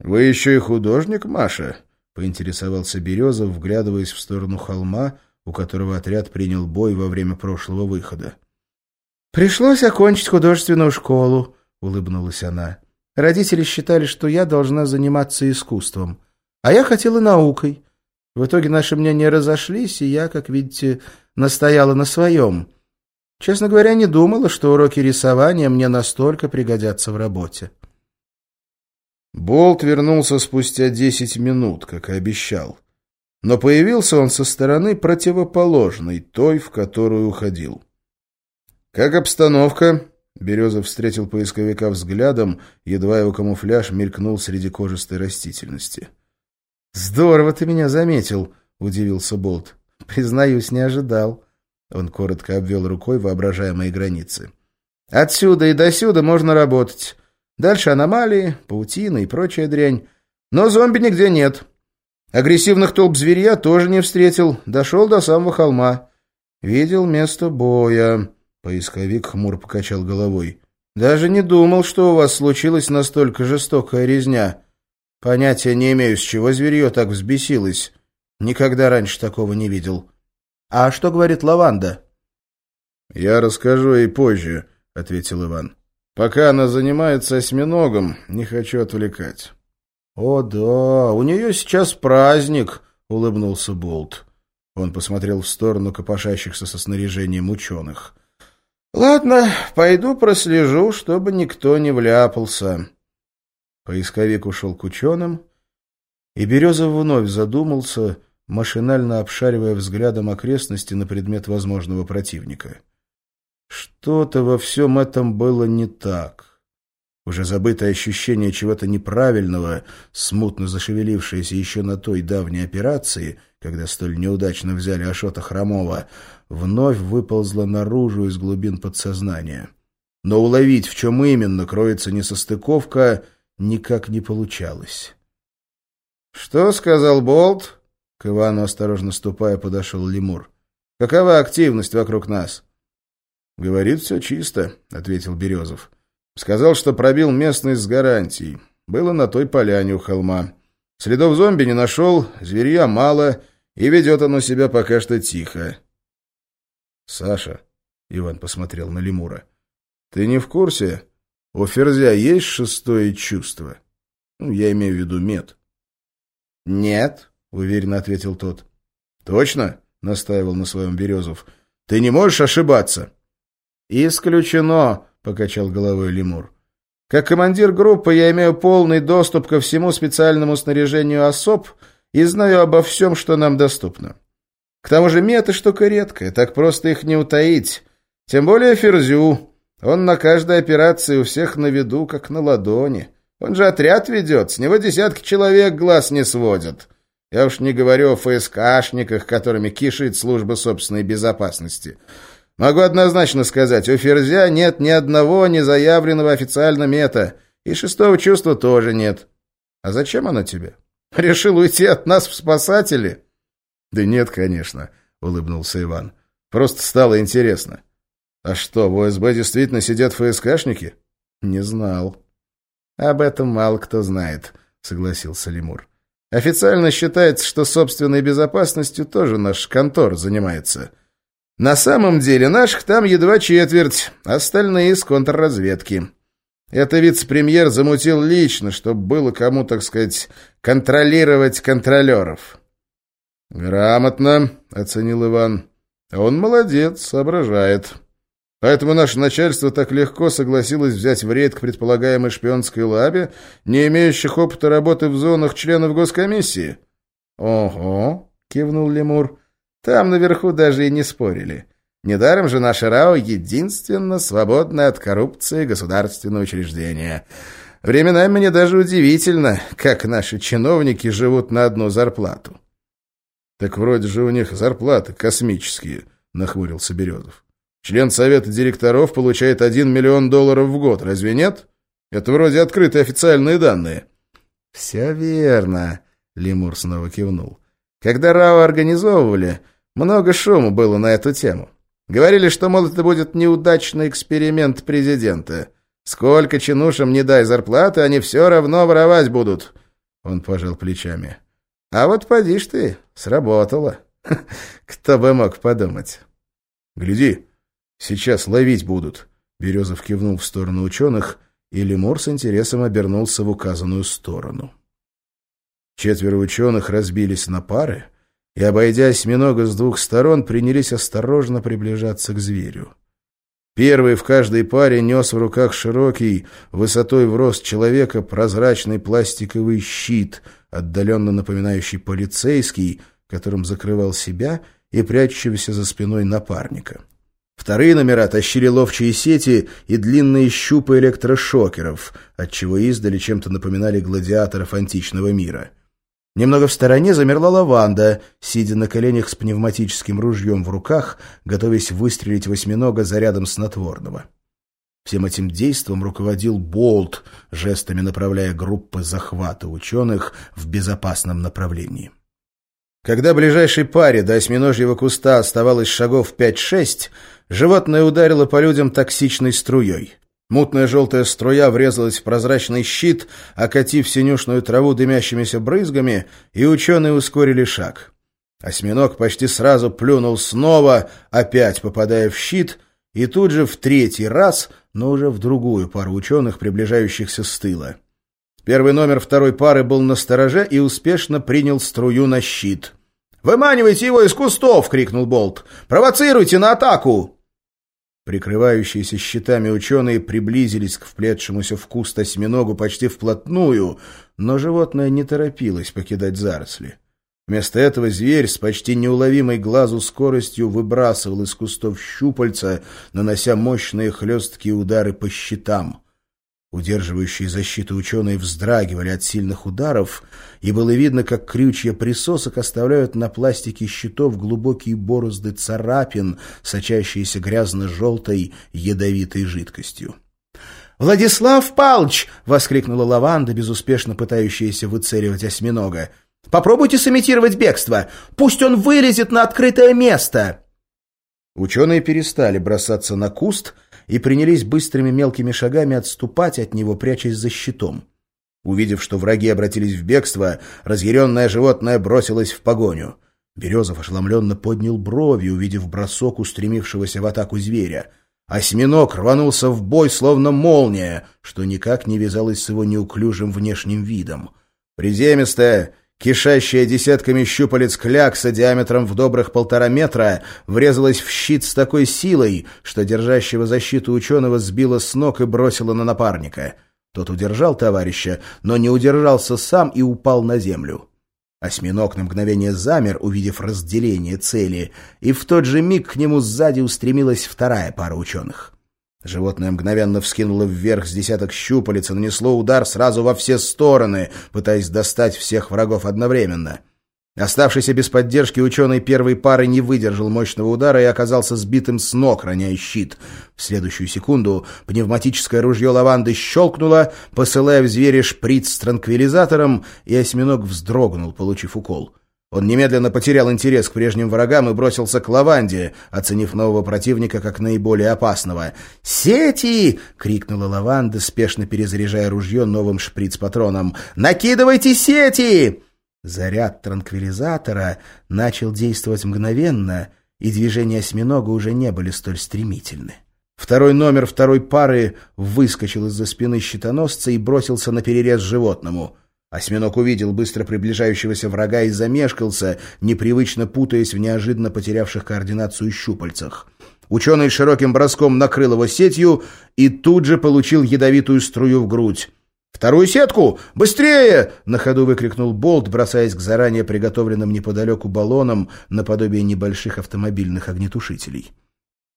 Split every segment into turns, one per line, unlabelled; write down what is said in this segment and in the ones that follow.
Вы еще и художник, Маша? поинтересовался Березов, вглядываясь в сторону холма, у которого отряд принял бой во время прошлого выхода.
«Пришлось окончить художественную школу», — улыбнулась она. «Родители считали, что я должна заниматься искусством, а я хотела наукой. В итоге наши мнения разошлись, и я, как видите, настояла на своем. Честно говоря, не думала, что уроки рисования мне настолько пригодятся в работе».
Болт вернулся спустя десять минут, как и обещал. Но появился он со стороны противоположной, той, в которую уходил. «Как обстановка?» Березов встретил поисковика взглядом, едва его камуфляж мелькнул среди кожистой растительности.
«Здорово ты меня заметил», — удивился Болт. «Признаюсь, не ожидал». Он коротко обвел рукой воображаемые границы. «Отсюда и досюда можно работать. Дальше аномалии, паутина и прочая дрянь. Но зомби нигде нет. Агрессивных толп зверья тоже не встретил. Дошел до самого холма. Видел место боя. Поисковик хмур покачал головой. Даже не думал, что у вас случилась настолько жестокая резня. Понятия не имею, с чего зверье так взбесилось. Никогда раньше такого не видел. А что говорит Лаванда?
— Я расскажу ей позже, — ответил Иван. Пока она занимается осьминогом, не хочу отвлекать.
— О, да, у нее сейчас праздник, — улыбнулся Болт. Он посмотрел в сторону копошащихся со снаряжением ученых. — Ладно, пойду прослежу, чтобы никто не вляпался. Поисковик ушел к ученым, и Березов вновь задумался, машинально обшаривая взглядом окрестности на предмет возможного противника. — что-то во всем этом было не так. Уже забытое ощущение чего-то неправильного, смутно зашевелившееся еще на той давней операции, когда столь неудачно взяли Ашота Хромова, вновь выползло наружу из глубин подсознания. Но уловить, в чем именно кроется несостыковка, никак не получалось. «Что сказал Болт?» К Ивану, осторожно ступая, подошел лемур. «Какова активность вокруг нас?»
«Говорит, все чисто», — ответил Березов. «Сказал, что пробил местность с гарантией. Было на той поляне у холма. Следов зомби не нашел, зверья мало, и ведет оно себя пока что тихо». «Саша», — Иван посмотрел на лемура, — «ты не в курсе? У Ферзя есть шестое чувство? Ну, я имею в виду мед».
«Нет», — уверенно ответил тот.
«Точно?» — настаивал на своем Березов. «Ты не можешь ошибаться?»
«Исключено», — покачал головой лемур. «Как командир группы я имею полный доступ ко всему специальному снаряжению особ и знаю обо всем, что нам доступно. К тому же меты штука редкая, так просто их не утаить. Тем более Ферзю. Он на каждой операции у всех на виду, как на ладони. Он же отряд ведет, с него десятки человек глаз не сводят. Я уж не говорю о ФСКшниках, которыми кишит служба собственной безопасности». Могу однозначно сказать, у Ферзя нет ни одного незаявленного официально мета, и шестого чувства тоже нет. А зачем оно тебе? Решил уйти от нас в спасатели?
Да нет, конечно, улыбнулся Иван. Просто стало интересно. А что, в ОСБ действительно сидят ФСКшники?
Не знал. Об этом мало кто знает, согласился Лемур. Официально считается, что собственной безопасностью тоже наш контор занимается. На самом деле наших там едва четверть, остальные из контрразведки. Это вице-премьер замутил лично, чтобы было кому, так сказать, контролировать контролеров.
«Грамотно», — оценил Иван. «Он молодец, соображает. Поэтому наше начальство так легко согласилось взять в рейд к предполагаемой шпионской лабе, не имеющих опыта работы в зонах членов госкомиссии».
«Ого», — кивнул лемур, — там наверху даже и не спорили. Недаром же наше РАО единственно свободное от коррупции государственное учреждение. Временами мне даже удивительно, как наши чиновники живут на одну зарплату.
— Так вроде же у них зарплаты космические, — нахмурился Березов. Член совета директоров получает 1 миллион долларов в год, разве нет? Это вроде открытые официальные данные.
— Все верно, — Лемур снова кивнул. — Когда РАО организовывали, много шума было на эту тему. Говорили, что, мол, это будет неудачный эксперимент президента. Сколько чинушам не дай зарплаты, они все равно воровать будут.
Он пожал плечами. «А вот поди ж ты, сработало. Кто бы мог подумать». «Гляди, сейчас ловить будут». Березов кивнул в сторону ученых, и лемур с интересом обернулся в указанную сторону. Четверо ученых разбились на пары и, обойдя осьминога с двух сторон, принялись осторожно приближаться к зверю. Первый в каждой паре нес в руках широкий, высотой в рост человека, прозрачный пластиковый щит, отдаленно напоминающий полицейский, которым закрывал себя и прячущегося за спиной напарника. Вторые номера тащили ловчие сети и длинные щупы электрошокеров, отчего издали чем-то напоминали гладиаторов античного мира. Немного в стороне замерла лаванда, сидя на коленях с пневматическим ружьем в руках, готовясь выстрелить восьминога зарядом снотворного. Всем этим действом руководил Болт, жестами направляя группы захвата ученых в безопасном направлении. Когда ближайшей паре до осьминожьего куста оставалось шагов 5-6, животное ударило по людям токсичной струей. Мутная желтая струя врезалась в прозрачный щит, окатив синюшную траву дымящимися брызгами, и ученые ускорили шаг. Осьминог почти сразу плюнул снова, опять попадая в щит, и тут же в третий раз, но уже в другую пару ученых, приближающихся с тыла. Первый номер второй пары был на стороже и успешно принял струю на щит. «Выманивайте его из кустов!» — крикнул Болт. «Провоцируйте на атаку!» Прикрывающиеся щитами ученые приблизились к вплетшемуся в куст осьминогу почти вплотную, но животное не торопилось покидать заросли. Вместо этого зверь с почти неуловимой глазу скоростью выбрасывал из кустов щупальца, нанося мощные хлесткие удары по щитам. Удерживающие защиту ученые вздрагивали от сильных ударов, и было видно, как крючья присосок оставляют на пластике щитов глубокие борозды царапин, сочащиеся грязно-желтой ядовитой жидкостью. «Владислав Палч!» — воскликнула Лаванда, безуспешно пытающаяся выцеливать осьминога. «Попробуйте сымитировать бегство! Пусть он вылезет на открытое место!» Ученые перестали бросаться на куст — и принялись быстрыми мелкими шагами отступать от него, прячась за щитом. Увидев, что враги обратились в бегство, разъяренное животное бросилось в погоню. Березов ошеломленно поднял брови, увидев бросок устремившегося в атаку зверя. Осьминог рванулся в бой, словно молния, что никак не вязалось с его неуклюжим внешним видом. Приземистая, Кишащая десятками щупалец клякса диаметром в добрых полтора метра врезалась в щит с такой силой, что держащего защиту ученого сбила с ног и бросила на напарника. Тот удержал товарища, но не удержался сам и упал на землю. Осьминог на мгновение замер, увидев разделение цели, и в тот же миг к нему сзади устремилась вторая пара ученых. Животное мгновенно вскинуло вверх с десяток щупалец и нанесло удар сразу во все стороны, пытаясь достать всех врагов одновременно. Оставшийся без поддержки ученый первой пары не выдержал мощного удара и оказался сбитым с ног, роняя щит. В следующую секунду пневматическое ружье лаванды щелкнуло, посылая в зверя шприц с транквилизатором, и осьминог вздрогнул, получив укол. Он немедленно потерял интерес к прежним врагам и бросился к Лаванде, оценив нового противника как наиболее опасного. «Сети!» — крикнула Лаванда, спешно перезаряжая ружье новым шприц-патроном. «Накидывайте сети!» Заряд транквилизатора начал действовать мгновенно, и движения осьминога уже не были столь стремительны. Второй номер второй пары выскочил из-за спины щитоносца и бросился на перерез животному — Осьминог увидел быстро приближающегося врага и замешкался, непривычно путаясь в неожиданно потерявших координацию щупальцах. Ученый широким броском накрыл его сетью и тут же получил ядовитую струю в грудь. «Вторую сетку! Быстрее!» — на ходу выкрикнул Болт, бросаясь к заранее приготовленным неподалеку баллонам наподобие небольших автомобильных огнетушителей.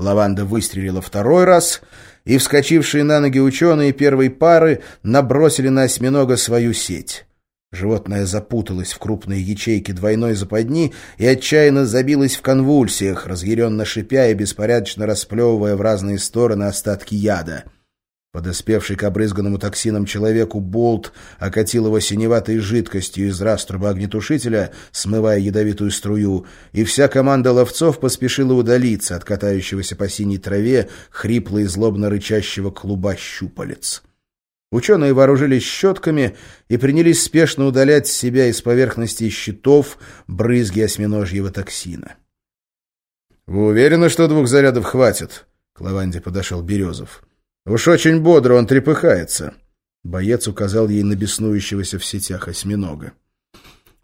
Лаванда выстрелила второй раз, и вскочившие на ноги ученые первой пары набросили на осьминога свою сеть. Животное запуталось в крупные ячейки двойной западни и отчаянно забилось в конвульсиях, разъяренно шипя и беспорядочно расплевывая в разные стороны остатки яда. Подоспевший к обрызганному токсином человеку болт окатил его синеватой жидкостью из раструба огнетушителя, смывая ядовитую струю, и вся команда ловцов поспешила удалиться от катающегося по синей траве хрипло и злобно рычащего клуба щупалец.
Ученые вооружились щетками и принялись спешно удалять с себя из поверхности щитов брызги осьминожьего токсина.
«Вы уверены, что двух зарядов хватит?» К лаванде подошел Березов. «Уж очень бодро он трепыхается». Боец указал ей на беснующегося в сетях осьминога.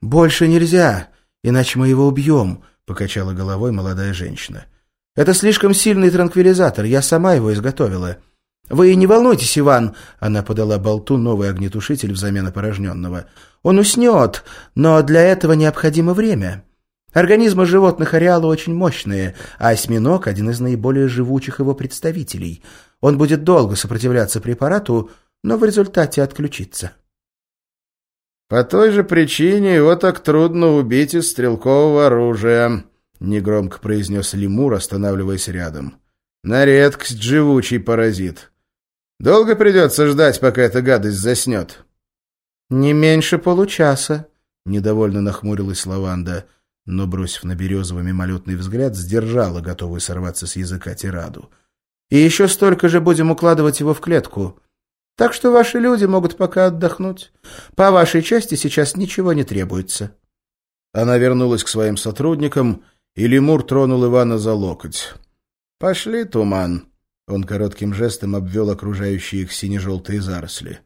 «Больше нельзя, иначе мы его убьем», — покачала головой молодая женщина. «Это слишком сильный транквилизатор, я сама его изготовила. Вы не волнуйтесь, Иван», — она подала болту новый огнетушитель взамен опорожненного. «Он уснет, но для этого необходимо время». Организмы животных ареала очень мощные, а осьминог – один из наиболее живучих его представителей. Он будет долго сопротивляться препарату, но в результате отключится.
«По той же причине его так трудно убить из стрелкового оружия», — негромко произнес лемур, останавливаясь рядом. «На редкость живучий паразит. Долго придется ждать, пока эта гадость заснет?»
«Не меньше получаса», — недовольно нахмурилась Лаванда но, бросив на Березова мимолетный взгляд, сдержала, готовую сорваться с языка тираду. «И еще столько же будем укладывать его в клетку. Так что ваши люди могут пока отдохнуть. По вашей части сейчас ничего не требуется».
Она вернулась к своим сотрудникам, и лемур тронул Ивана за локоть. «Пошли, туман!» Он коротким жестом обвел окружающие их сине-желтые заросли.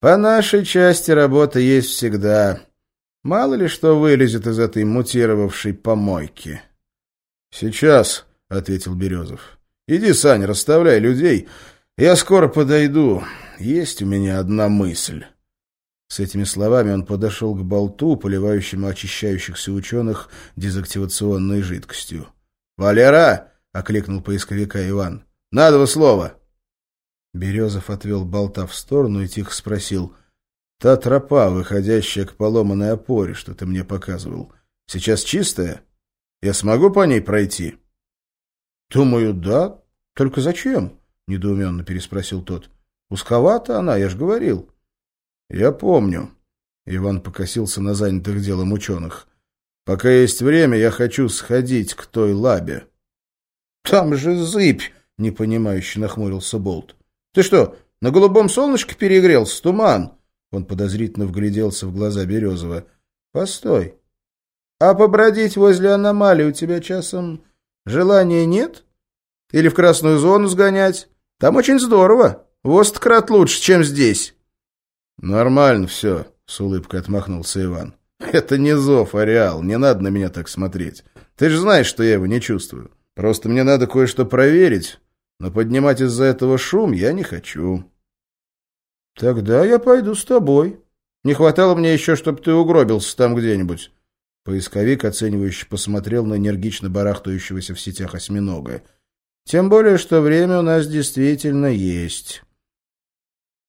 «По нашей части работа есть всегда». Мало ли что вылезет из этой мутировавшей помойки. — Сейчас, — ответил Березов. — Иди, Саня, расставляй людей. Я скоро подойду. Есть у меня одна мысль. С этими словами он подошел к болту, поливающему очищающихся ученых дезактивационной жидкостью. «Валера!» — окликнул поисковика Иван. «Надо слова!» Березов отвел болта в сторону и тихо спросил — Та тропа, выходящая к поломанной опоре, что ты мне показывал, сейчас чистая? Я смогу по ней пройти? — Думаю, да. Только зачем? — недоуменно переспросил тот. — Узковата она, я ж говорил. — Я помню. Иван покосился на занятых делом ученых. — Пока есть время, я хочу сходить к той лабе. — Там же зыбь! — непонимающе нахмурился Болт. — Ты что, на голубом солнышке перегрелся, туман? — он подозрительно вгляделся в глаза Березова. — Постой. А побродить возле аномалии у тебя часом желания нет? Или в красную зону сгонять? Там очень здорово. Восткрат лучше, чем здесь. — Нормально все, — с улыбкой отмахнулся Иван. — Это не зов, а. Не надо на меня так смотреть. Ты же знаешь, что я его не чувствую. Просто мне надо кое-что проверить, но поднимать из-за этого шум я не хочу. «Тогда я пойду с тобой. Не хватало мне еще, чтобы ты угробился там где-нибудь». Поисковик, оценивающе посмотрел на энергично барахтающегося в сетях осьминога. «Тем более, что время у нас действительно есть».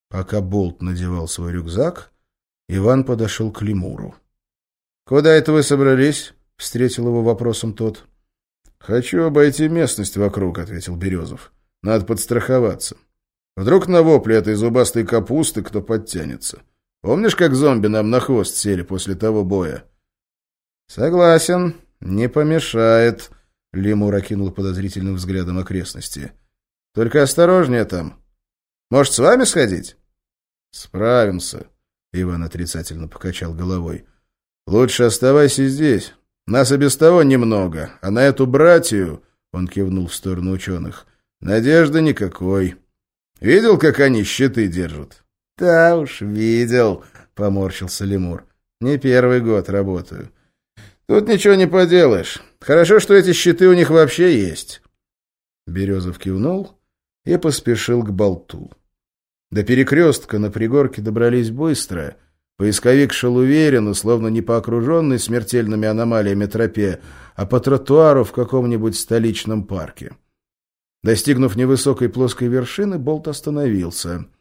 Пока Болт надевал свой рюкзак, Иван подошел к лемуру. «Куда это вы собрались?» — встретил его вопросом тот. «Хочу обойти местность вокруг», — ответил Березов. «Надо подстраховаться». Вдруг на вопли этой зубастой капусты кто подтянется. Помнишь, как зомби нам на хвост сели после того боя? Согласен, не помешает. Лемур окинул подозрительным взглядом окрестности. Только осторожнее там. Может, с вами сходить? Справимся. Иван отрицательно покачал головой. Лучше оставайся здесь. Нас и без того немного, а на эту братью, он кивнул в сторону ученых, надежды никакой. Видел, как они щиты держат? — Да уж, видел, — поморщился лемур. — Не первый год работаю. Тут ничего не поделаешь. Хорошо, что эти щиты у них вообще есть. Березов кивнул и поспешил к болту. До перекрестка на пригорке добрались быстро. Поисковик шел уверенно, словно не по окруженной смертельными аномалиями тропе, а по тротуару в каком-нибудь столичном парке. Достигнув невысокой плоской вершины, болт остановился —